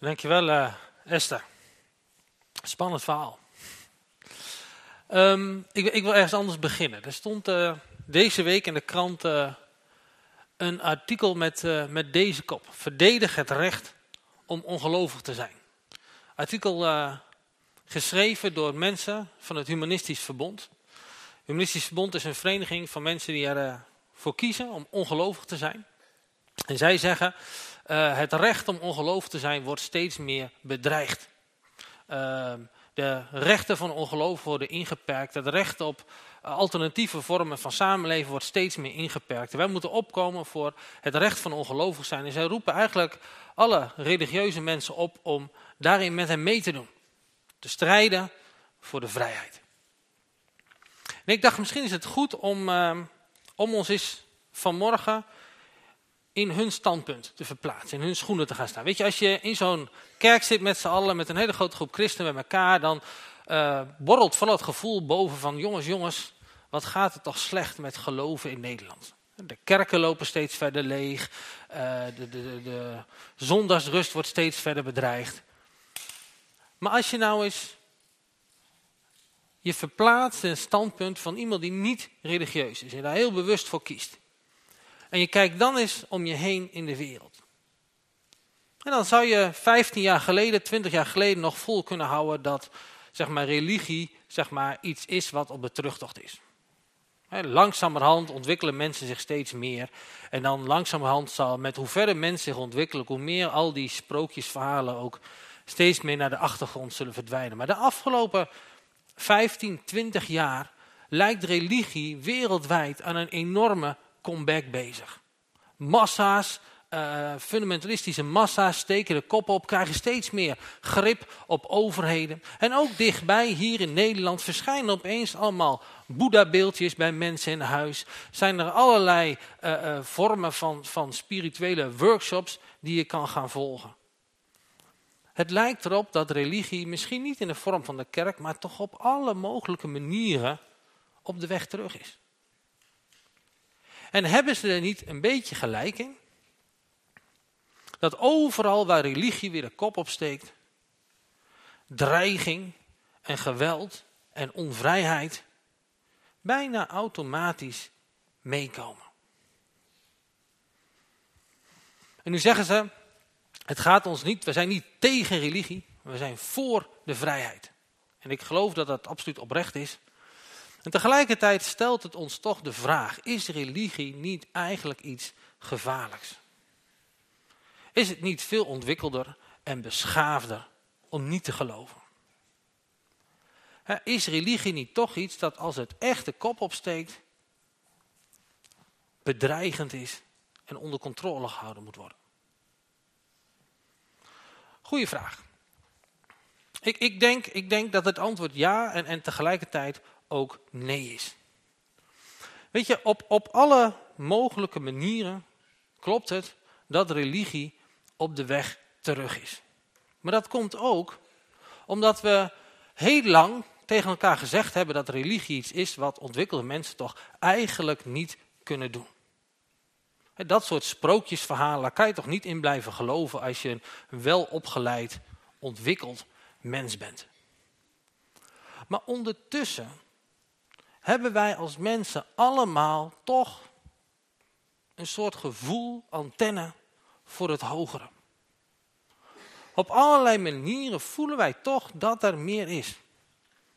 Dankjewel uh, Esther. Spannend verhaal. Um, ik, ik, wil ergens anders beginnen. Er stond uh, deze week in de krant uh, een artikel met, met deze kop. Verdedig het recht om ongelovig te zijn. Artikel geschreven door mensen van het Humanistisch Verbond. Humanistisch Verbond is een vereniging van mensen die ervoor kiezen om ongelovig te zijn. En zij zeggen, uh, het recht om ongelovig te zijn wordt steeds meer bedreigd. Uh, de rechten van ongeloof worden ingeperkt. Het recht op alternatieve vormen van samenleven wordt steeds meer ingeperkt. wij moeten opkomen voor het recht van ongelovig zijn. En zij roepen eigenlijk alle religieuze mensen op om daarin met hen mee te doen. Te strijden voor de vrijheid. En ik dacht, misschien is het goed om, uh, om ons eens vanmorgen in hun standpunt te verplaatsen, in hun schoenen te gaan staan. Weet je, als je in zo'n kerk zit met z'n allen, met een hele grote groep christenen met elkaar, dan uh, borrelt van het gevoel boven van, jongens, jongens, wat gaat het toch slecht met geloven in Nederland. De kerken lopen steeds verder leeg, de, de, de, de zondagsrust wordt steeds verder bedreigd. Maar als je nou eens je verplaatst in een standpunt van iemand die niet religieus is en daar heel bewust voor kiest. En je kijkt dan eens om je heen in de wereld. En dan zou je 15 jaar geleden, 20 jaar geleden nog vol kunnen houden dat zeg maar, religie zeg maar, iets is wat op de terugtocht is. Langzamerhand ontwikkelen mensen zich steeds meer. En dan langzamerhand zal met hoe verder mensen zich ontwikkelen, hoe meer al die sprookjesverhalen ook steeds meer naar de achtergrond zullen verdwijnen. Maar de afgelopen 15, 20 jaar lijkt religie wereldwijd aan een enorme comeback bezig. Massa's, uh, fundamentalistische massa's steken de kop op, krijgen steeds meer grip op overheden. En ook dichtbij, hier in Nederland, verschijnen opeens allemaal Boeddha-beeldjes bij mensen in huis. Zijn er allerlei uh, uh, vormen van, van spirituele workshops die je kan gaan volgen. Het lijkt erop dat religie, misschien niet in de vorm van de kerk, maar toch op alle mogelijke manieren op de weg terug is. En hebben ze er niet een beetje gelijk in? Dat overal waar religie weer de kop opsteekt, dreiging en geweld en onvrijheid bijna automatisch meekomen. En nu zeggen ze, het gaat ons niet, we zijn niet tegen religie, we zijn voor de vrijheid. En ik geloof dat dat absoluut oprecht is. En tegelijkertijd stelt het ons toch de vraag, is religie niet eigenlijk iets gevaarlijks? Is het niet veel ontwikkelder en beschaafder om niet te geloven? Is religie niet toch iets dat als het echt de kop opsteekt, bedreigend is en onder controle gehouden moet worden? Goeie vraag. Ik, ik, denk, ik denk dat het antwoord ja en, en tegelijkertijd ook nee is. Weet je, op, op alle mogelijke manieren klopt het dat religie op de weg terug is. Maar dat komt ook omdat we heel lang tegen elkaar gezegd hebben dat religie iets is wat ontwikkelde mensen toch eigenlijk niet kunnen doen. Dat soort sprookjesverhalen kan je toch niet in blijven geloven als je een welopgeleid, ontwikkeld mens bent. Maar ondertussen hebben wij als mensen allemaal toch een soort gevoel, antenne voor het hogere. Op allerlei manieren voelen wij toch dat er meer is.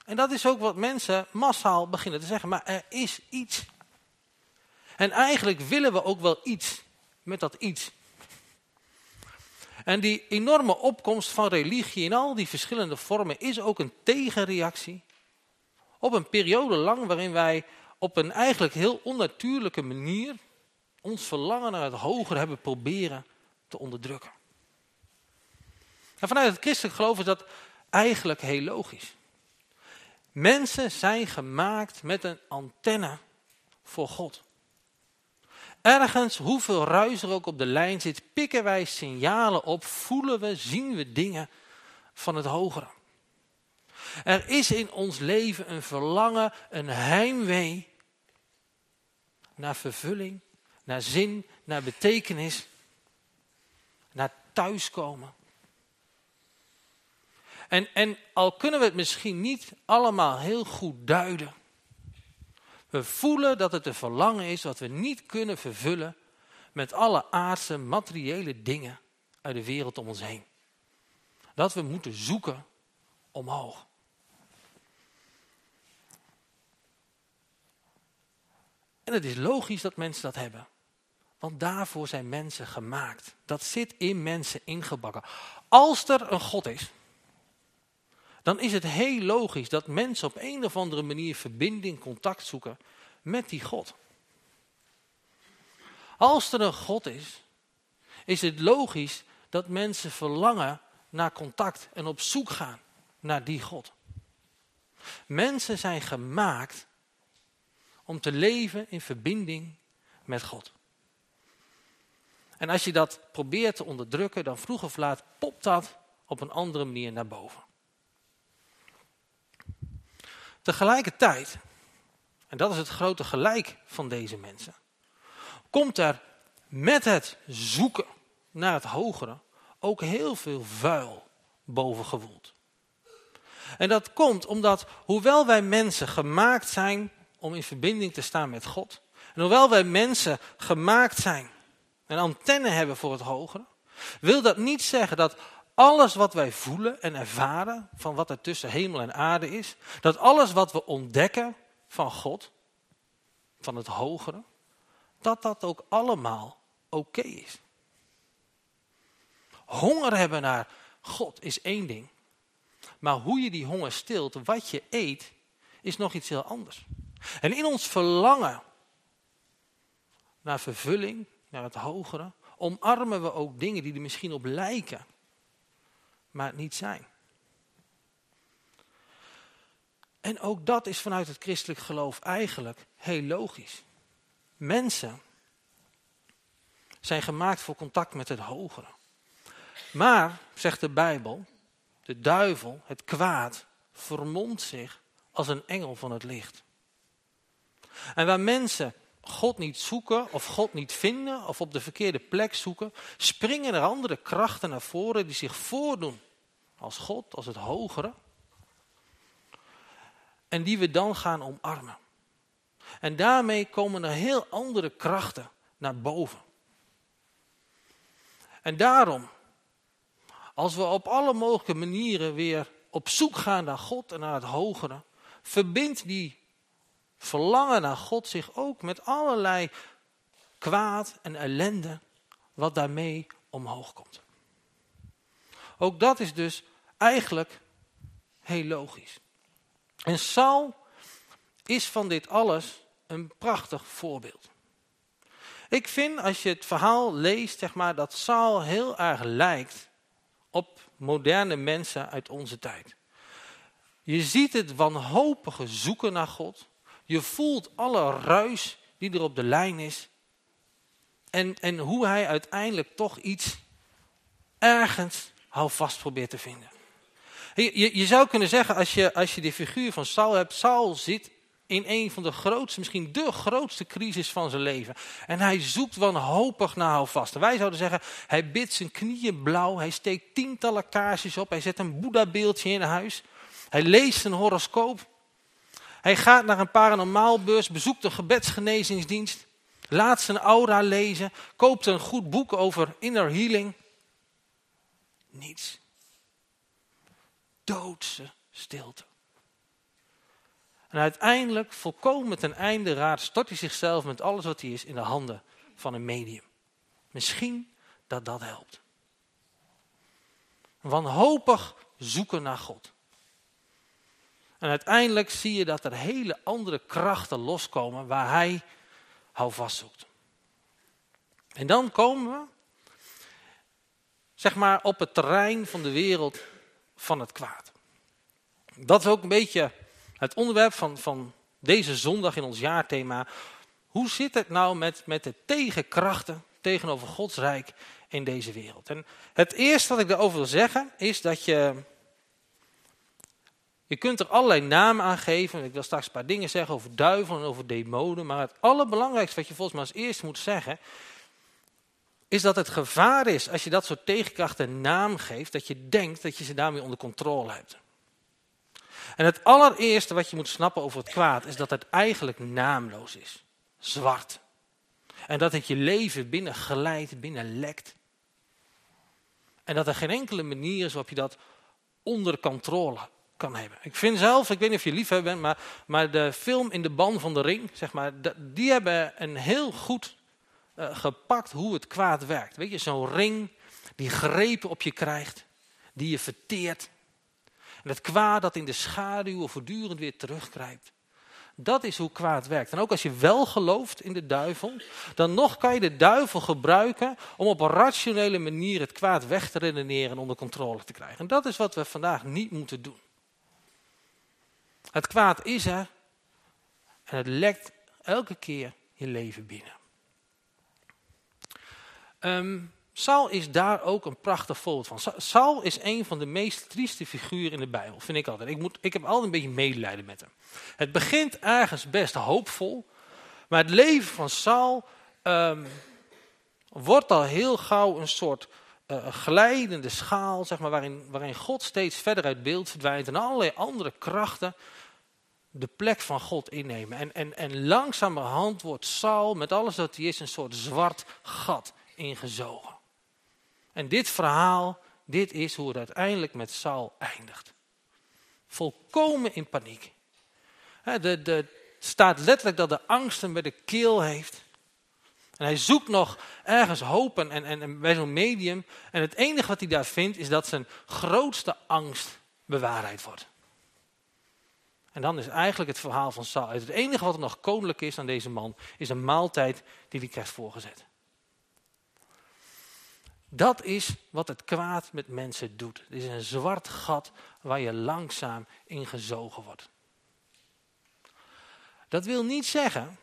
En dat is ook wat mensen massaal beginnen te zeggen, maar er is iets. En eigenlijk willen we ook wel iets met dat iets. En die enorme opkomst van religie in al die verschillende vormen is ook een tegenreactie op een periode lang waarin wij op een eigenlijk heel onnatuurlijke manier ons verlangen naar het hoger hebben proberen te onderdrukken. En vanuit het christelijk geloof is dat eigenlijk heel logisch. Mensen zijn gemaakt met een antenne voor God. Ergens, hoeveel ruis er ook op de lijn zit, pikken wij signalen op, voelen we, zien we dingen van het hogere. Er is in ons leven een verlangen, een heimwee naar vervulling, naar zin, naar betekenis, naar thuiskomen. En, en al kunnen we het misschien niet allemaal heel goed duiden, we voelen dat het een verlangen is wat we niet kunnen vervullen met alle aardse, materiële dingen uit de wereld om ons heen. Dat we moeten zoeken omhoog. En het is logisch dat mensen dat hebben. Want daarvoor zijn mensen gemaakt. Dat zit in mensen ingebakken. Als er een God is, dan is het heel logisch dat mensen op een of andere manier verbinding, contact zoeken met die God. Als er een God is, is het logisch dat mensen verlangen naar contact en op zoek gaan naar die God. Mensen zijn gemaakt om te leven in verbinding met God. En als je dat probeert te onderdrukken, dan vroeg of laat popt dat op een andere manier naar boven. Tegelijkertijd, en dat is het grote gelijk van deze mensen, komt er met het zoeken naar het hogere ook heel veel vuil boven gewoeld. En dat komt omdat, hoewel wij mensen gemaakt zijn om in verbinding te staan met God, en hoewel wij mensen gemaakt zijn, een antenne hebben voor het hogere, wil dat niet zeggen dat alles wat wij voelen en ervaren van wat er tussen hemel en aarde is, dat alles wat we ontdekken van God, van het hogere, dat dat ook allemaal oké is. Honger hebben naar God is één ding. Maar hoe je die honger stilt, wat je eet, is nog iets heel anders. En in ons verlangen naar vervulling, naar het hogere, omarmen we ook dingen die er misschien op lijken, maar het niet zijn. En ook dat is vanuit het christelijk geloof eigenlijk heel logisch. Mensen zijn gemaakt voor contact met het hogere. Maar, zegt de Bijbel, de duivel, het kwaad, vermomt zich als een engel van het licht. En waar mensen God niet zoeken of God niet vinden of op de verkeerde plek zoeken, springen er andere krachten naar voren die zich voordoen als God, als het hogere. En die we dan gaan omarmen. En daarmee komen er heel andere krachten naar boven. En daarom, als we op alle mogelijke manieren weer op zoek gaan naar God en naar het hogere, verbindt die verlangen naar God zich ook met allerlei kwaad en ellende wat daarmee omhoog komt. Ook dat is dus eigenlijk heel logisch. En Saul is van dit alles een prachtig voorbeeld. Ik vind als je het verhaal leest, zeg maar, dat Saul heel erg lijkt op moderne mensen uit onze tijd. Je ziet het wanhopige zoeken naar God. Je voelt alle ruis die er op de lijn is. En, en hoe hij uiteindelijk toch iets ergens houvast probeert te vinden. Je, je, zou kunnen zeggen, als je, als je de figuur van Saul hebt, Saul zit in een van de grootste, misschien de grootste crisis van zijn leven. En hij zoekt wanhopig naar houvast. wij zouden zeggen, hij bidt zijn knieën blauw, hij steekt tientallen kaarsjes op, hij zet een boeddha-beeldje in huis. Hij leest een horoscoop. Hij gaat naar een paranormaalbeurs, bezoekt een gebedsgenezingsdienst, laat zijn aura lezen, koopt een goed boek over inner healing. Niets. Doodse stilte. En uiteindelijk, volkomen ten einde raad, stort hij zichzelf met alles wat hij is in de handen van een medium. Misschien dat dat helpt. Wanhopig zoeken naar God. En uiteindelijk zie je dat er hele andere krachten loskomen waar hij houvast zoekt. En dan komen we, zeg maar, op het terrein van de wereld van het kwaad. Dat is ook een beetje het onderwerp van, van deze zondag in ons jaarthema. Hoe zit het nou met, met de tegenkrachten tegenover Gods Rijk in deze wereld? En het eerste wat ik daarover wil zeggen is dat je... Je kunt er allerlei namen aan geven. Ik wil straks een paar dingen zeggen over duivelen en over demonen. Maar het allerbelangrijkste wat je volgens mij als eerste moet zeggen... is dat het gevaar is als je dat soort tegenkrachten een naam geeft, dat je denkt dat je ze daarmee onder controle hebt. En het allereerste wat je moet snappen over het kwaad is dat het eigenlijk naamloos is. Zwart. En dat het je leven binnen glijdt, binnen lekt. En dat er geen enkele manier is waarop je dat onder controle kan hebben. Ik vind zelf, ik weet niet of je liefhebber bent, maar, maar de film In de Ban van de Ring, zeg maar, die hebben een heel goed uh, gepakt hoe het kwaad werkt. Weet je, zo'n ring die grepen op je krijgt, die je verteert. En het kwaad dat in de schaduw voortdurend weer terugkrijgt. Dat is hoe kwaad werkt. En ook als je wel gelooft in de duivel, dan nog kan je de duivel gebruiken om op een rationele manier het kwaad weg te redeneren en onder controle te krijgen. En dat is wat we vandaag niet moeten doen. Het kwaad is er en het lekt elke keer je leven binnen. Um, Saul is daar ook een prachtig voorbeeld van. Saul is een van de meest trieste figuren in de Bijbel, vind ik altijd. Ik, moet, ik heb altijd een beetje medelijden met hem. Het begint ergens best hoopvol, maar het leven van Saul um, wordt al heel gauw een soort uh, glijdende schaal, zeg maar, waarin, waarin God steeds verder uit beeld verdwijnt en allerlei andere krachten de plek van God innemen. En, en, en langzamerhand wordt Saul, met alles wat hij is, een soort zwart gat ingezogen. En dit verhaal, dit is hoe het uiteindelijk met Saul eindigt. Volkomen in paniek. De, de, staat letterlijk dat de angst hem bij de keel heeft. En hij zoekt nog ergens hoop en, en, en bij zo'n medium. En het enige wat hij daar vindt is dat zijn grootste angst bewaarheid wordt. En dan is eigenlijk het verhaal van Saul. Het enige wat er nog koninklijk is aan deze man is een maaltijd die hij krijgt voorgezet. Dat is wat het kwaad met mensen doet. Het is een zwart gat waar je langzaam in gezogen wordt. Dat wil niet zeggen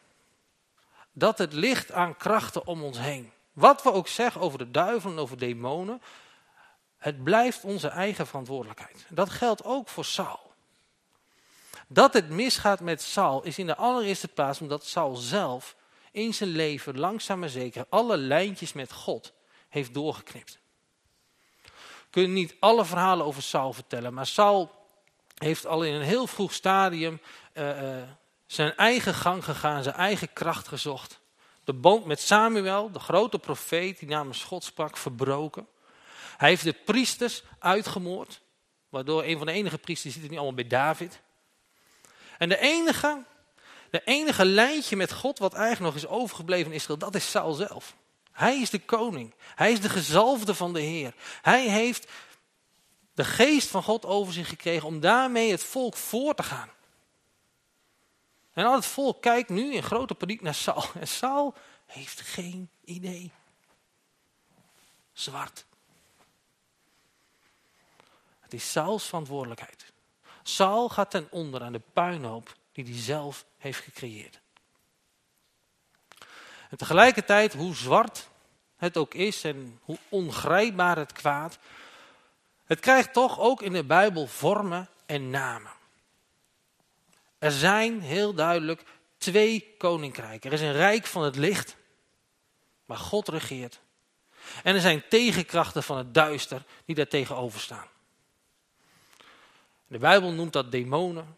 dat het ligt aan krachten om ons heen. Wat we ook zeggen over de duivel en over demonen, het blijft onze eigen verantwoordelijkheid. Dat geldt ook voor Saul. Dat het misgaat met Saul is in de allereerste plaats omdat Saul zelf in zijn leven langzaam maar zeker alle lijntjes met God heeft doorgeknipt. We kunnen niet alle verhalen over Saul vertellen, maar Saul heeft al in een heel vroeg stadium uh, uh, zijn eigen gang gegaan, zijn eigen kracht gezocht. De band met Samuel, de grote profeet die namens God sprak, verbroken. Hij heeft de priesters uitgemoord, waardoor een van de enige priesters zit niet allemaal bij David. En de enige, de enige lijntje met God wat eigenlijk nog is overgebleven in Israël, dat is Saul zelf. Hij is de koning. Hij is de gezalfde van de Heer. Hij heeft de geest van God over zich gekregen om daarmee het volk voor te gaan. En al het volk kijkt nu in grote paniek naar Saul. En Saul heeft geen idee. Zwart. Het is Sauls verantwoordelijkheid. Saul gaat ten onder aan de puinhoop die hij zelf heeft gecreëerd. En tegelijkertijd, hoe zwart het ook is en hoe ongrijpbaar het kwaad, het krijgt toch ook in de Bijbel vormen en namen. Er zijn heel duidelijk twee koninkrijken. Er is een rijk van het licht, waar God regeert. En er zijn tegenkrachten van het duister die daar tegenover staan. De Bijbel noemt dat demonen.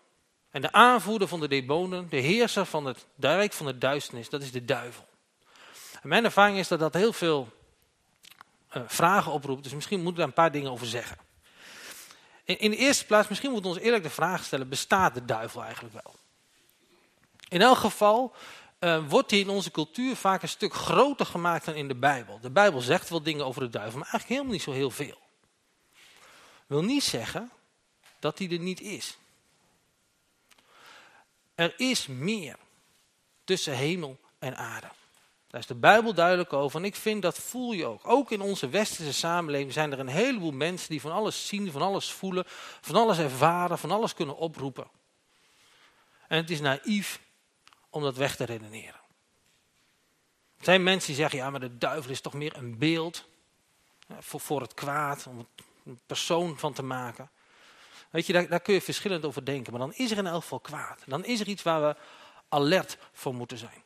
En de aanvoerder van de demonen, de heerser van het rijk van de duisternis, dat is de duivel. En mijn ervaring is dat dat heel veel uh, vragen oproept. Dus misschien moeten we daar een paar dingen over zeggen. In, in de eerste plaats, misschien moeten we ons eerlijk de vraag stellen, bestaat de duivel eigenlijk wel? In elk geval uh, wordt hij in onze cultuur vaak een stuk groter gemaakt dan in de Bijbel. De Bijbel zegt wel dingen over de duivel, maar eigenlijk helemaal niet zo heel veel. Wil niet zeggen dat hij er niet is. Er is meer tussen hemel en aarde. Daar is de Bijbel duidelijk over. En ik vind dat voel je ook. Ook in onze westerse samenleving zijn er een heleboel mensen die van alles zien, van alles voelen, van alles ervaren, van alles kunnen oproepen. En het is naïef om dat weg te redeneren. Er zijn mensen die zeggen, ja maar de duivel is toch meer een beeld voor, voor het kwaad, om een persoon van te maken. Weet je, daar, daar kun je verschillend over denken. Maar dan is er in elk geval kwaad. Dan is er iets waar we alert voor moeten zijn.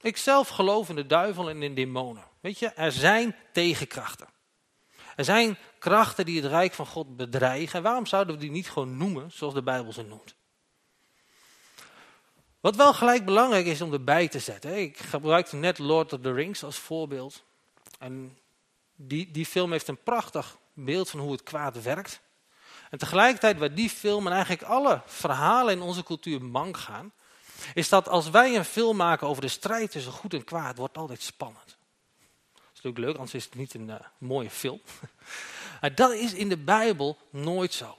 Ik zelf geloof in de duivel en in demonen. Weet je, er zijn tegenkrachten. Er zijn krachten die het rijk van God bedreigen. Waarom zouden we die niet gewoon noemen zoals de Bijbel ze noemt? Wat wel gelijk belangrijk is om erbij te zetten. Ik gebruikte net Lord of the Rings als voorbeeld. En die, die film heeft een prachtig beeld van hoe het kwaad werkt. En tegelijkertijd waar die film en eigenlijk alle verhalen in onze cultuur mank gaan, is dat als wij een film maken over de strijd tussen goed en kwaad, wordt altijd spannend. Dat is natuurlijk leuk, anders is het niet een uh, mooie film. maar dat is in de Bijbel nooit zo.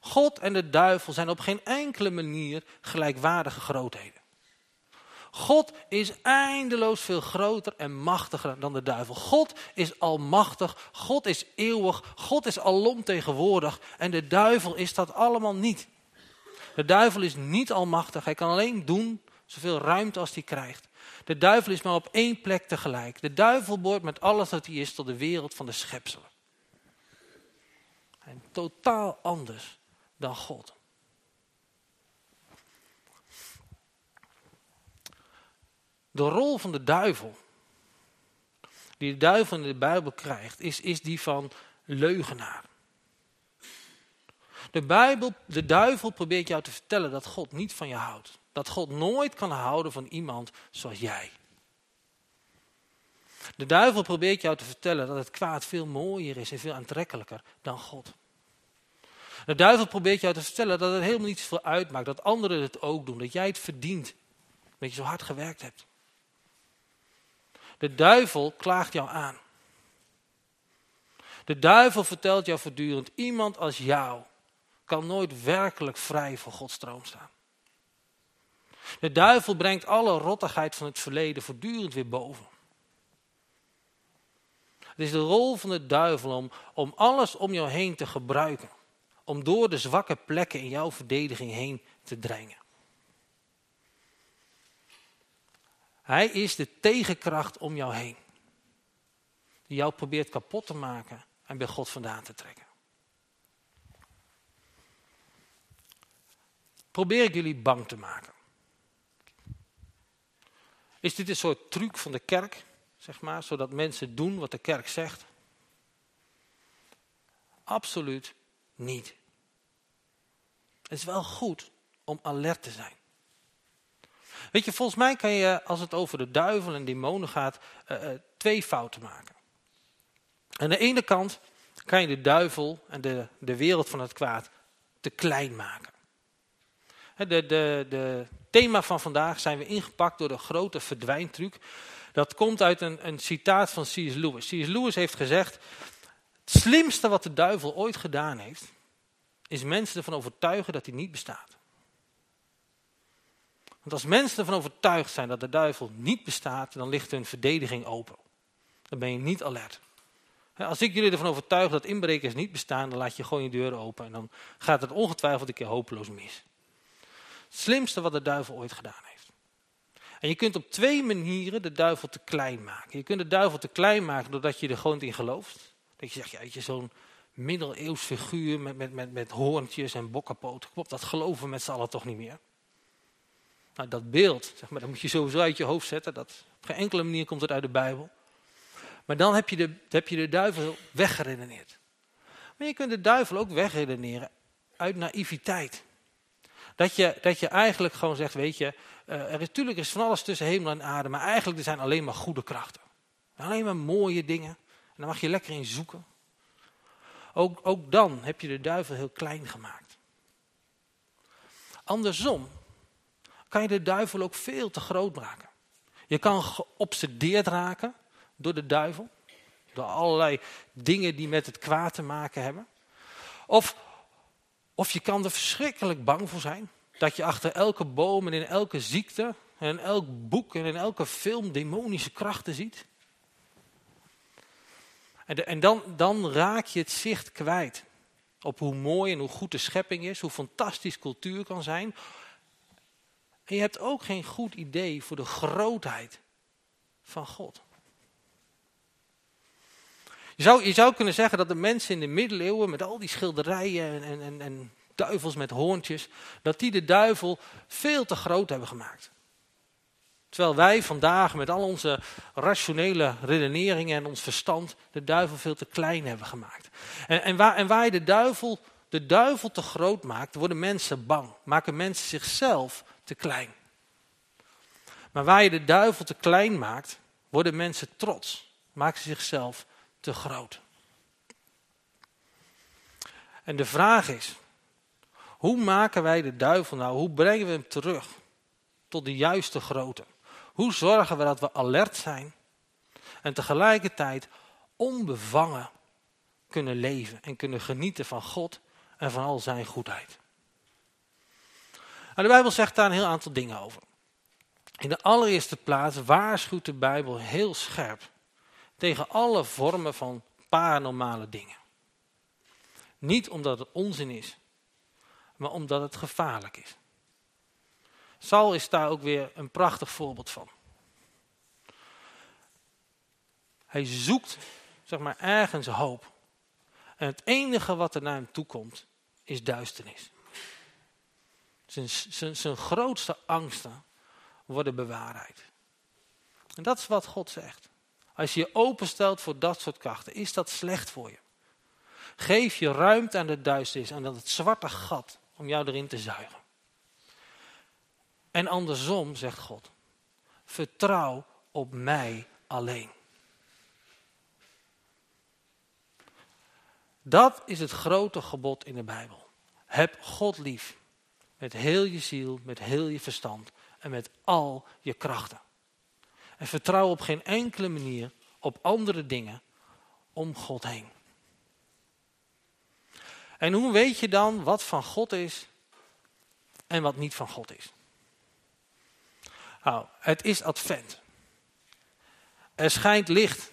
God en de duivel zijn op geen enkele manier gelijkwaardige grootheden. God is eindeloos veel groter en machtiger dan de duivel. God is almachtig, God is eeuwig, God is alomtegenwoordig en de duivel is dat allemaal niet. De duivel is niet almachtig, hij kan alleen doen zoveel ruimte als hij krijgt. De duivel is maar op één plek tegelijk. De duivel behoort met alles wat hij is tot de wereld van de schepselen. En totaal anders dan God. De rol van de duivel, die de duivel in de Bijbel krijgt, is, is die van leugenaar. De, Bijbel, de duivel probeert jou te vertellen dat God niet van je houdt. Dat God nooit kan houden van iemand zoals jij. De duivel probeert jou te vertellen dat het kwaad veel mooier is en veel aantrekkelijker dan God. De duivel probeert jou te vertellen dat het helemaal niet zoveel uitmaakt, dat anderen het ook doen, dat jij het verdient, dat je zo hard gewerkt hebt. De duivel klaagt jou aan. De duivel vertelt jou voortdurend, iemand als jou kan nooit werkelijk vrij voor Gods troon staan. De duivel brengt alle rottigheid van het verleden voortdurend weer boven. Het is de rol van de duivel om, om alles om jou heen te gebruiken. Om door de zwakke plekken in jouw verdediging heen te dringen. Hij is de tegenkracht om jou heen. Die jou probeert kapot te maken en bij God vandaan te trekken. Probeer ik jullie bang te maken. Is dit een soort truc van de kerk, zeg maar, zodat mensen doen wat de kerk zegt? Absoluut niet. Het is wel goed om alert te zijn. Weet je, volgens mij kan je, als het over de duivel en demonen gaat, uh, uh, twee fouten maken. Aan de ene kant kan je de duivel en de, de wereld van het kwaad te klein maken. Het de, de, de thema van vandaag zijn we ingepakt door de grote verdwijntruc. Dat komt uit een, een citaat van C.S. Lewis. C.S. Lewis heeft gezegd, het slimste wat de duivel ooit gedaan heeft, is mensen ervan overtuigen dat hij niet bestaat. Want als mensen ervan overtuigd zijn dat de duivel niet bestaat, dan ligt hun verdediging open. Dan ben je niet alert. Als ik jullie ervan overtuig dat inbrekers niet bestaan, dan laat je gewoon je deuren open en dan gaat het ongetwijfeld een keer hopeloos mis. Het slimste wat de duivel ooit gedaan heeft. En je kunt op twee manieren de duivel te klein maken. Je kunt de duivel te klein maken doordat je er gewoon in gelooft. Dat je zegt, ja, zo'n middeleeuws figuur met, met, met, met hoorntjes en bokkenpoten. Klopt, dat geloven we met z'n allen toch niet meer. Nou, dat beeld, zeg maar, dat moet je sowieso uit je hoofd zetten. Dat, op geen enkele manier komt het uit de Bijbel. Maar dan heb je de, heb je de duivel weggeredeneerd. Maar je kunt de duivel ook wegredeneren uit naïviteit. Dat je, dat je eigenlijk gewoon zegt, weet je, uh, er is natuurlijk is van alles tussen hemel en aarde, maar eigenlijk er zijn alleen maar goede krachten. Alleen maar mooie dingen. En daar mag je lekker in zoeken. Ook, ook dan heb je de duivel heel klein gemaakt. Andersom kan je de duivel ook veel te groot maken. Je kan geobsedeerd raken door de duivel. Door allerlei dingen die met het kwaad te maken hebben. Of, of je kan er verschrikkelijk bang voor zijn. Dat je achter elke boom en in elke ziekte en in elk boek en in elke film demonische krachten ziet. En, en dan, dan raak je het zicht kwijt op hoe mooi en hoe goed de schepping is, hoe fantastisch cultuur kan zijn. En je hebt ook geen goed idee voor de grootheid van God. Je zou, je zou kunnen zeggen dat de mensen in de middeleeuwen met al die schilderijen en, en, en duivels met hoorntjes, dat die de duivel veel te groot hebben gemaakt. Terwijl wij vandaag met al onze rationele redeneringen en ons verstand de duivel veel te klein hebben gemaakt. En, en, waar, en waar je de duivel, de duivel te groot maakt, worden mensen bang. Maken mensen zichzelf te klein. Maar waar je de duivel te klein maakt, worden mensen trots. Maken ze zichzelf te groot. En de vraag is, hoe maken wij de duivel nou, hoe brengen we hem terug tot de juiste grootte? Hoe zorgen we dat we alert zijn en tegelijkertijd onbevangen kunnen leven en kunnen genieten van God en van al zijn goedheid? Nou, de Bijbel zegt daar een heel aantal dingen over. In de allereerste plaats waarschuwt de Bijbel heel scherp tegen alle vormen van paranormale dingen. Niet omdat het onzin is, maar omdat het gevaarlijk is. Saul is daar ook weer een prachtig voorbeeld van. Hij zoekt zeg maar, ergens hoop. En het enige wat er naar hem toe komt, is duisternis. Zijn, zijn, zijn grootste angsten worden bewaarheid. En dat is wat God zegt. Als je je openstelt voor dat soort krachten, is dat slecht voor je. Geef je ruimte aan de duisternis, aan dat zwarte gat, om jou erin te zuigen. En andersom, zegt God, vertrouw op mij alleen. Dat is het grote gebod in de Bijbel. Heb God lief. Met heel je ziel, met heel je verstand en met al je krachten. En vertrouw op geen enkele manier op andere dingen om God heen. En hoe weet je dan wat van God is en wat niet van God is? Nou, het is advent. Er schijnt licht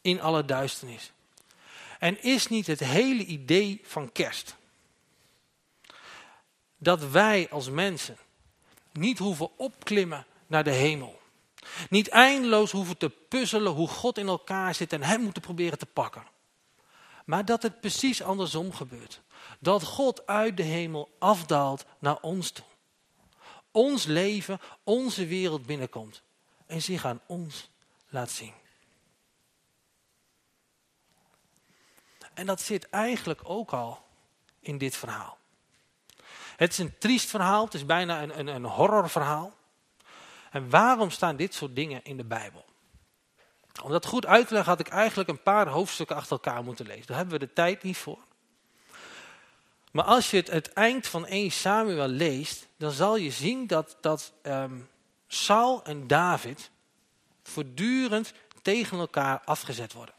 in alle duisternis. En is niet het hele idee van kerst dat wij als mensen niet hoeven opklimmen naar de hemel. Niet eindeloos hoeven te puzzelen hoe God in elkaar zit en hem moeten proberen te pakken. Maar dat het precies andersom gebeurt. Dat God uit de hemel afdaalt naar ons toe. Ons leven, onze wereld binnenkomt. En zich aan ons laat zien. En dat zit eigenlijk ook al in dit verhaal. Het is een triest verhaal, het is bijna een, een, een horrorverhaal. En waarom staan dit soort dingen in de Bijbel? Om dat goed uit te leggen had ik eigenlijk een paar hoofdstukken achter elkaar moeten lezen. Daar hebben we de tijd niet voor. Maar als je het, het eind van 1 Samuel leest, dan zal je zien dat, dat um, Saul en David voortdurend tegen elkaar afgezet worden.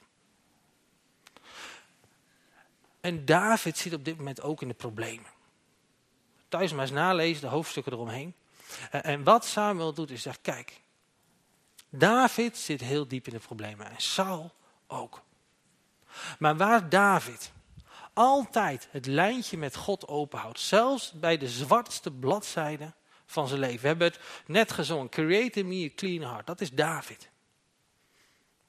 En David zit op dit moment ook in de problemen. Thuis maar eens nalezen, de hoofdstukken eromheen. En wat Samuel doet is zegt, kijk, David zit heel diep in de problemen en Saul ook. Maar waar David altijd het lijntje met God openhoudt, zelfs bij de zwartste bladzijden van zijn leven. We hebben het net gezongen, create me a clean heart, dat is David.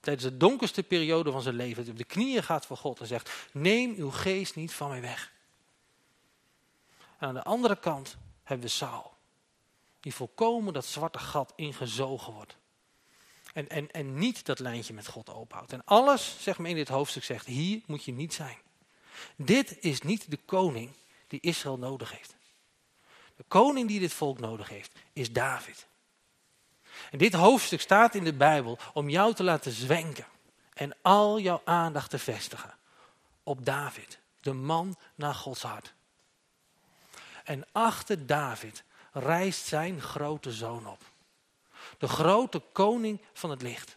Tijdens de donkerste periode van zijn leven, op de knieën gaat voor God en zegt, neem uw geest niet van mij weg. Aan de andere kant hebben we Saul, die volkomen dat zwarte gat ingezogen wordt. En, en, en niet dat lijntje met God openhoudt. En alles, zeg maar in dit hoofdstuk zegt, hier moet je niet zijn. Dit is niet de koning die Israël nodig heeft. De koning die dit volk nodig heeft, is David. En dit hoofdstuk staat in de Bijbel om jou te laten zwenken en al jouw aandacht te vestigen op David, de man naar Gods hart. En achter David rijst zijn grote zoon op. De grote koning van het licht.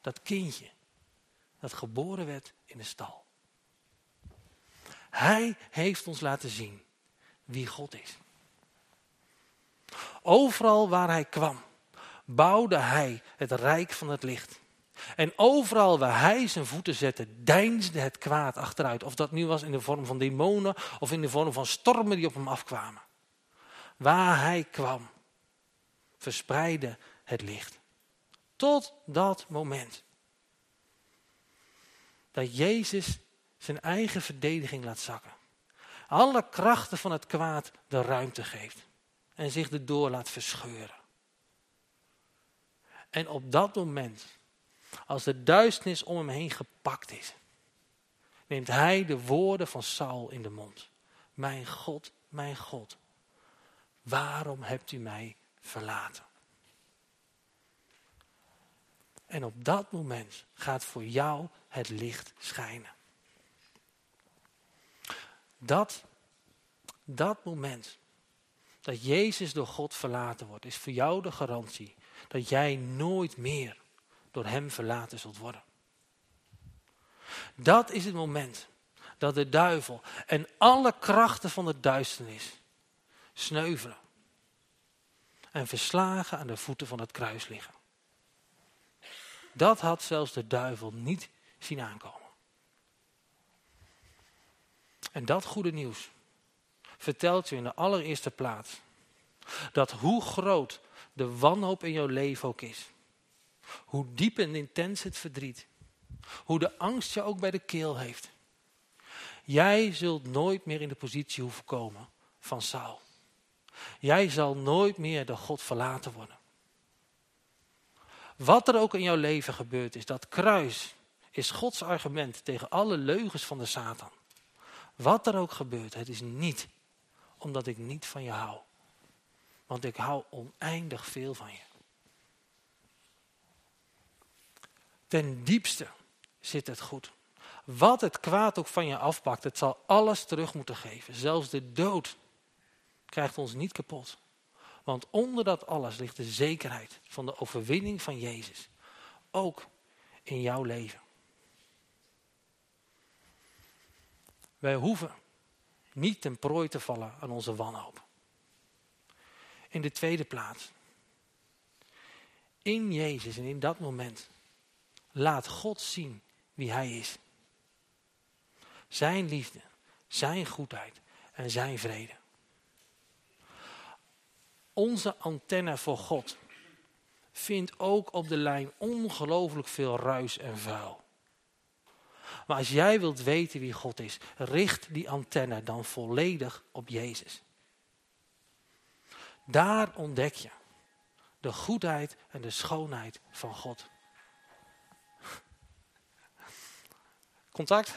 Dat kindje dat geboren werd in de stal. Hij heeft ons laten zien wie God is. Overal waar hij kwam, bouwde hij het rijk van het licht. En overal waar hij zijn voeten zette, deinsde het kwaad achteruit. Of dat nu was in de vorm van demonen of in de vorm van stormen die op hem afkwamen. Waar hij kwam, verspreidde het licht. Tot dat moment. Dat Jezus zijn eigen verdediging laat zakken. Alle krachten van het kwaad de ruimte geeft. En zich erdoor laat verscheuren. En op dat moment, als de duisternis om hem heen gepakt is, neemt hij de woorden van Saul in de mond. Mijn God, mijn God, waarom hebt u mij verlaten? En op dat moment gaat voor jou het licht schijnen. Dat, dat moment dat Jezus door God verlaten wordt, is voor jou de garantie dat jij nooit meer door Hem verlaten zult worden. Dat is het moment dat de duivel en alle krachten van de duisternis sneuvelen en verslagen aan de voeten van het kruis liggen. Dat had zelfs de duivel niet zien aankomen. En dat goede nieuws vertelt je in de allereerste plaats dat hoe groot de wanhoop in jouw leven ook is, hoe diep en intens het verdriet, hoe de angst je ook bij de keel heeft, jij zult nooit meer in de positie hoeven komen van Saul. Jij zal nooit meer door God verlaten worden. Wat er ook in jouw leven gebeurt is, dat kruis is Gods argument tegen alle leugens van de Satan. Wat er ook gebeurt, het is niet omdat ik niet van je hou. Want ik hou oneindig veel van je. Ten diepste zit het goed. Wat het kwaad ook van je afpakt, het zal alles terug moeten geven. Zelfs de dood krijgt ons niet kapot. Want onder dat alles ligt de zekerheid van de overwinning van Jezus. Ook in jouw leven. Wij hoeven niet ten prooi te vallen aan onze wanhoop. In de tweede plaats. In Jezus en in dat moment laat God zien wie Hij is. Zijn liefde, zijn goedheid en zijn vrede. Onze antenne voor God vindt ook op de lijn ongelooflijk veel ruis en vuil. Maar als jij wilt weten wie God is, richt die antenne dan volledig op Jezus. Daar ontdek je de goedheid en de schoonheid van God. Contact?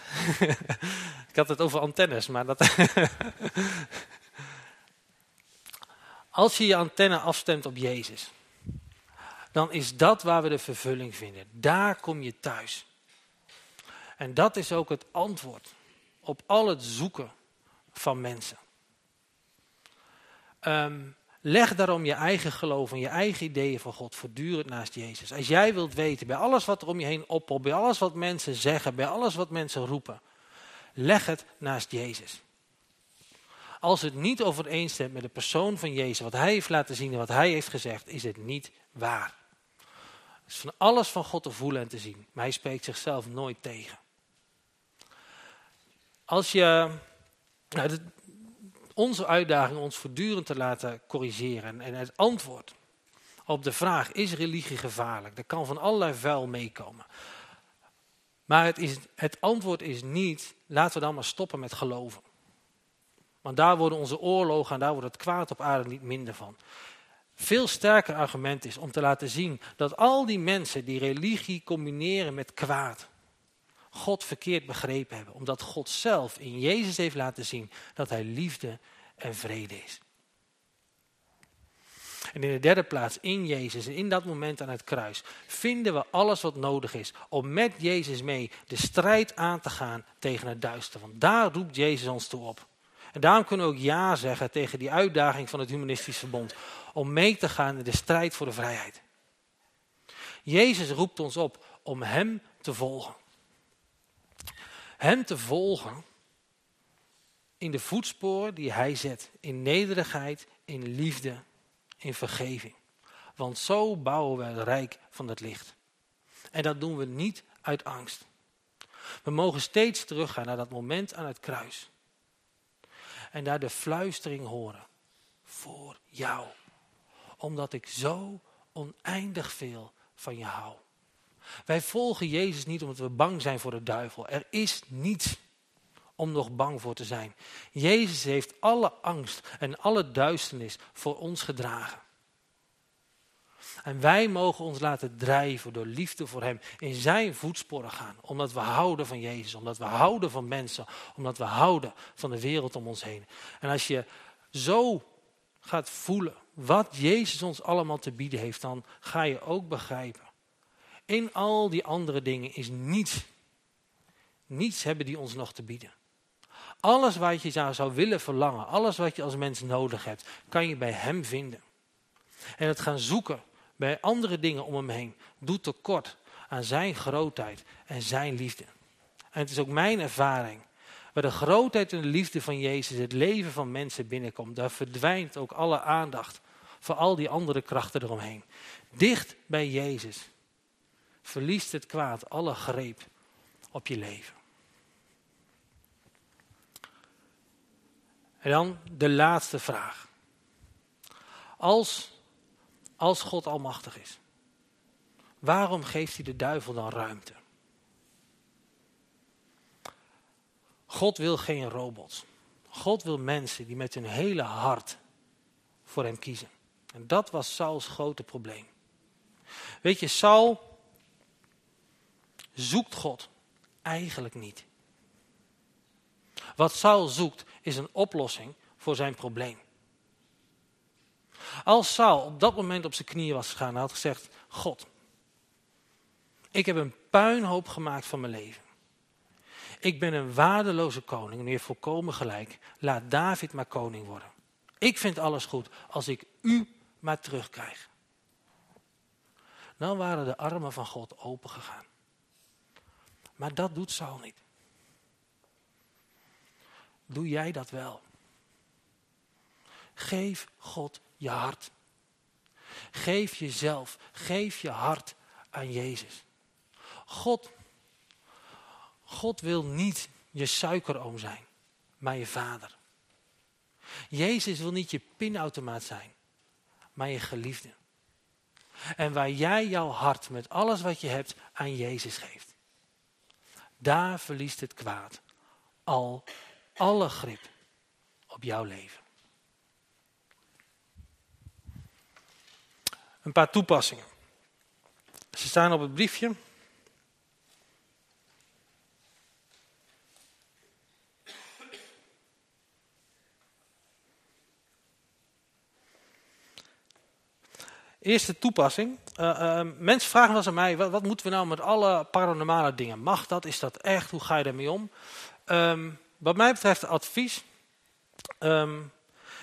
Ik had het over antennes, maar dat... Als je je antenne afstemt op Jezus, dan is dat waar we de vervulling vinden. Daar kom je thuis. En dat is ook het antwoord op al het zoeken van mensen. Ehm, leg daarom je eigen geloof en je eigen ideeën van God voortdurend naast Jezus. Als jij wilt weten, bij alles wat er om je heen oppopt, bij alles wat mensen zeggen, bij alles wat mensen roepen, leg het naast Jezus. Als het niet overeenstemt met de persoon van Jezus, wat hij heeft laten zien en wat hij heeft gezegd, is het niet waar. Het is van alles van God te voelen en te zien, maar hij spreekt zichzelf nooit tegen. Als je, nou, onze uitdaging ons voortdurend te laten corrigeren en het antwoord op de vraag, is religie gevaarlijk? Er kan van allerlei vuil meekomen. Maar het, is, het antwoord is niet, laten we dan maar stoppen met geloven. Want daar worden onze oorlogen en daar wordt het kwaad op aarde niet minder van. Veel sterker argument is om te laten zien dat al die mensen die religie combineren met kwaad, God verkeerd begrepen hebben. Omdat God zelf in Jezus heeft laten zien dat hij liefde en vrede is. En in de derde plaats, in Jezus en in dat moment aan het kruis, vinden we alles wat nodig is om met Jezus mee de strijd aan te gaan tegen het duister. Want daar roept Jezus ons toe op. En daarom kunnen we ook ja zeggen tegen die uitdaging van het humanistisch verbond. Om mee te gaan in de strijd voor de vrijheid. Jezus roept ons op om hem te volgen. Hem te volgen in de voetsporen die hij zet. In nederigheid, in liefde, in vergeving. Want zo bouwen we het rijk van het licht. En dat doen we niet uit angst. We mogen steeds teruggaan naar dat moment aan het kruis en daar de fluistering horen. Voor jou. Omdat ik zo oneindig veel van je hou. Wij volgen Jezus niet omdat we bang zijn voor de duivel. Er is niets om nog bang voor te zijn. Jezus heeft alle angst en alle duisternis voor ons gedragen. En wij mogen ons laten drijven door liefde voor Hem. In Zijn voetsporen gaan. Omdat we houden van Jezus. Omdat we houden van mensen. Omdat we houden van de wereld om ons heen. En als je zo gaat voelen wat Jezus ons allemaal te bieden heeft. Dan ga je ook begrijpen. In al die andere dingen is niets. Niets hebben die ons nog te bieden. Alles wat je zou willen verlangen. Alles wat je als mens nodig hebt. Kan je bij Hem vinden. En het gaan zoeken bij andere dingen om hem heen doet tekort aan zijn grootheid en zijn liefde. En het is ook mijn ervaring. Waar de grootheid en de liefde van Jezus het leven van mensen binnenkomt, daar verdwijnt ook alle aandacht voor al die andere krachten eromheen. Dicht bij Jezus verliest het kwaad alle greep op je leven. En dan de laatste vraag. Als als God almachtig is. Waarom geeft hij de duivel dan ruimte? God wil geen robots. God wil mensen die met hun hele hart voor hem kiezen. En dat was Sauls grote probleem. Weet je, Saul zoekt God eigenlijk niet. Wat Saul zoekt is een oplossing voor zijn probleem. Als Saul op dat moment op zijn knieën was gegaan en had gezegd, God, ik heb een puinhoop gemaakt van mijn leven. Ik ben een waardeloze koning, meneer volkomen gelijk. Laat David maar koning worden. Ik vind alles goed als ik u maar terugkrijg. Dan waren de armen van God open gegaan. Maar dat doet Saul niet. Doe jij dat wel? Geef God je hart. Geef jezelf, geef je hart aan Jezus. God, God wil niet je suikeroom zijn, maar je vader. Jezus wil niet je pinautomaat zijn, maar je geliefde. En waar jij jouw hart met alles wat je hebt aan Jezus geeft. Daar verliest het kwaad al alle grip op jouw leven. een paar toepassingen. Ze staan op het briefje. Eerste toepassing. Uh, uh, mensen vragen wel aan mij, wat, moeten we nou met alle paranormale dingen? Mag dat? Is dat echt? Hoe ga je daarmee om? Um, wat mij betreft advies. Um,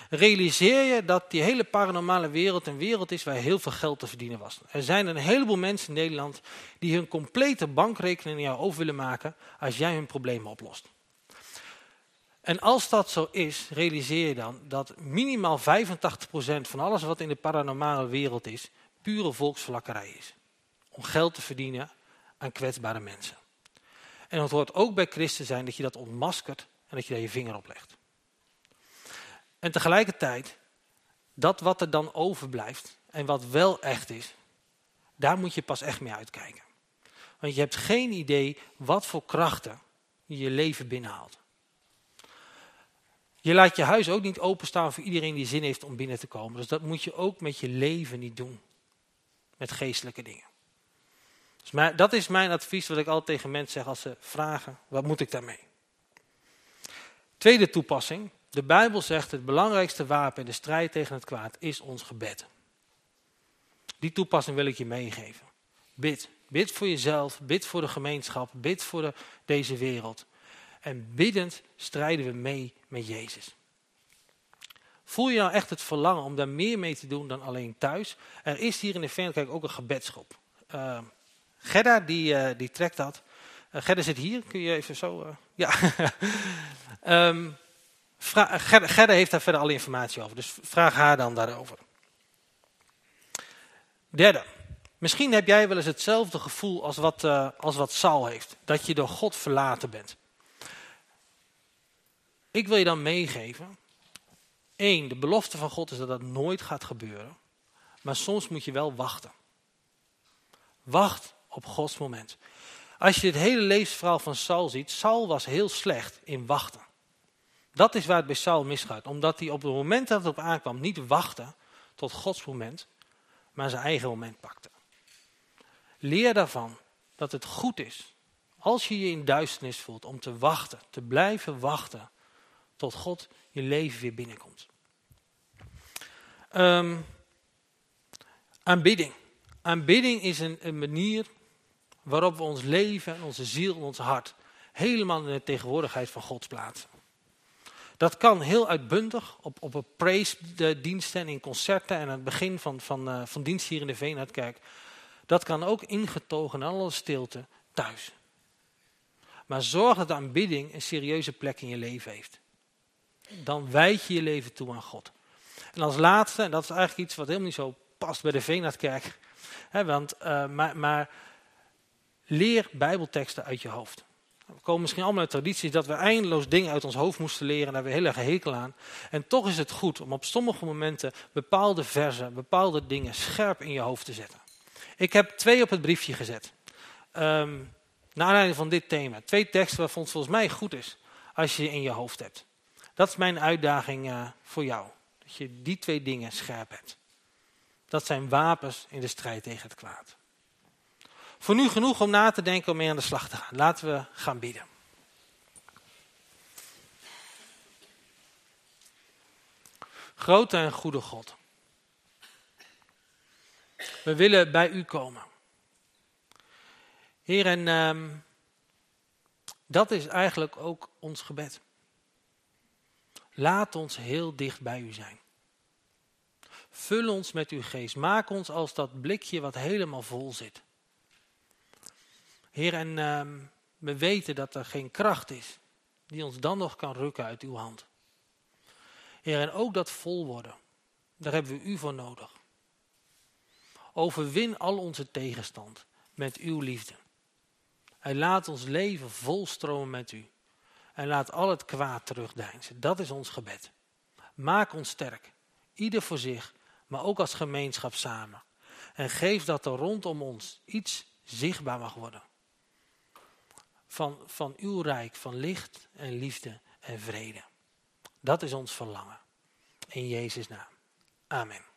realiseer je dat die hele paranormale wereld een wereld is waar heel veel geld te verdienen was. Er zijn een heleboel mensen in Nederland die hun complete bankrekening jou over willen maken als jij hun problemen oplost. En als dat zo is, realiseer je dan dat minimaal 85% van alles wat in de paranormale wereld is, pure volksvlakkerij is. Om geld te verdienen aan kwetsbare mensen. En het hoort ook bij christen zijn dat je dat ontmaskert en dat je daar je vinger op legt. En tegelijkertijd, dat wat er dan overblijft en wat wel echt is, daar moet je pas echt mee uitkijken. Want je hebt geen idee wat voor krachten je je leven binnenhaalt. Je laat je huis ook niet openstaan voor iedereen die zin heeft om binnen te komen. Dus dat moet je ook met je leven niet doen. Met geestelijke dingen. Dus dat is mijn advies wat ik altijd tegen mensen zeg als ze vragen, wat moet ik daarmee? Tweede toepassing, de Bijbel zegt het belangrijkste wapen in de strijd tegen het kwaad is ons gebed. Die toepassing wil ik je meegeven. Bid. Bid voor jezelf, bid voor de gemeenschap, bid voor de, deze wereld. En biddend strijden we mee met Jezus. Voel je nou echt het verlangen om daar meer mee te doen dan alleen thuis? Er is hier in de Vereniging ook een gebedsgroep. Uh, Gerda die, uh, die trekt dat. Uh, Gerda zit hier, kun je even zo... ja. um, Gerda heeft daar verder alle informatie over, dus vraag haar dan daarover. Derde, misschien heb jij wel eens hetzelfde gevoel als wat, als wat Saul heeft. Dat je door God verlaten bent. Ik wil je dan meegeven. Eén, de belofte van God is dat dat nooit gaat gebeuren. Maar soms moet je wel wachten. Wacht op Gods moment. Als je het hele levensverhaal van Saul ziet, Saul was heel slecht in wachten. Dat is waar het bij Saul misgaat. Omdat hij op het moment dat het op aankwam niet wachtte tot Gods moment. maar zijn eigen moment pakte. Leer daarvan dat het goed is, als je je in duisternis voelt, om te wachten, te blijven wachten, tot God je leven weer binnenkomt. Um, aanbidding. Aanbidding is een, een manier waarop we ons leven, onze ziel en ons hart helemaal in de tegenwoordigheid van God plaatsen. Dat kan heel uitbundig op, op een praise-diensten en in concerten en aan het begin van, van, uh, van dienst hier in de Veenhardkerk. Dat kan ook ingetogen in alle stilte thuis. Maar zorg dat de aanbidding een serieuze plek in je leven heeft. Dan wijd je je leven toe aan God. En als laatste, en dat is eigenlijk iets wat helemaal niet zo past bij de Veenhardkerk. Hè, want, uh, maar, maar leer bijbelteksten uit je hoofd. We komen misschien allemaal uit tradities dat we eindeloos dingen uit ons hoofd moesten leren en daar we heel erg hekel aan. En toch is het goed om op sommige momenten bepaalde versen, bepaalde dingen scherp in je hoofd te zetten. Ik heb twee op het briefje gezet. Um, naar aanleiding van dit thema. Twee teksten waarvan het volgens mij goed is als je in je hoofd hebt. Dat is mijn uitdaging uh, voor jou. Dat je die twee dingen scherp hebt. Dat zijn wapens in de strijd tegen het kwaad. Voor nu genoeg om na te denken om mee aan de slag te gaan. Laten we gaan bidden. Grote en goede God. We willen bij u komen. Heer, en um, dat is eigenlijk ook ons gebed. Laat ons heel dicht bij u zijn. Vul ons met uw geest. Maak ons als dat blikje wat helemaal vol zit. Heer, en um, we weten dat er geen kracht is die ons dan nog kan rukken uit uw hand. Heer, en ook dat vol worden, daar hebben we u voor nodig. Overwin al onze tegenstand met uw liefde. En laat ons leven volstromen met u. En laat al het kwaad terugdeinzen. Dat is ons gebed. Maak ons sterk. Ieder voor zich, maar ook als gemeenschap samen. En geef dat er rondom ons iets zichtbaar mag worden. Van, van uw rijk, van licht en liefde en vrede. Dat is ons verlangen. In Jezus' naam. Amen.